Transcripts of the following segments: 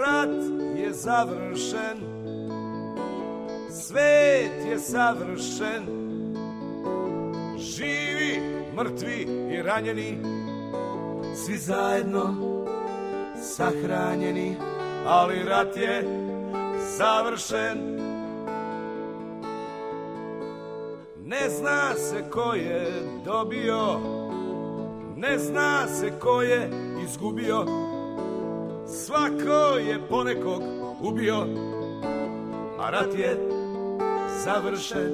rat je završen, svet je savršen, živi, mrtvi i ranjeni, svi zajedno sahranjeni, ali rat je završen. Ne zna se ko je dobio, ne zna se ko je izgubio, svako je ponekog ubio, a rat je završen,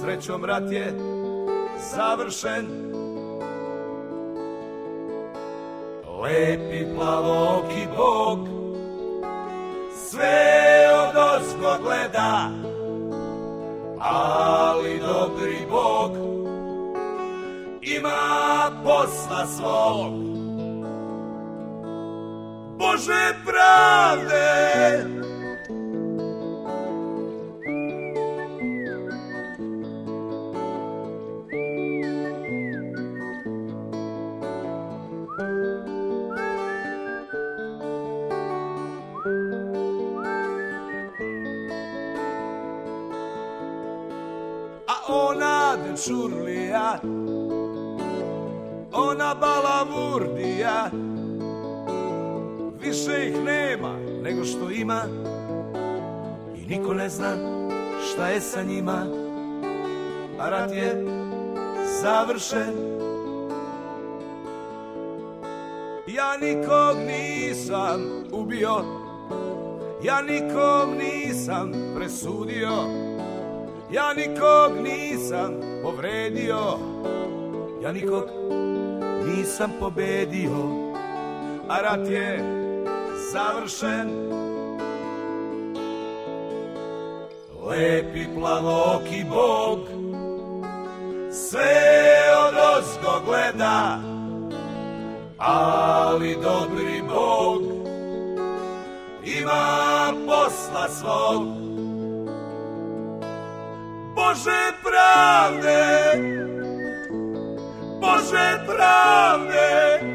srećom rat je završen. Lepi plavoki bog, sve od ozgo gleda, ali dobri Bog ima posla svog. Bože pravde, ona dečurlija, ona balavurdija, više ih nema nego što ima i niko ne zna šta je sa njima, a rat je završen. Ja nikog nisam ubio, ja nikom nisam presudio, Ja nikog nisam povredio, ja nikog nisam pobedio, a rat je završen. Lepi plavoki bog, sve od ozgo gleda, ali dobri bog ima posla svog. Boże prawdy, Boże prawdy.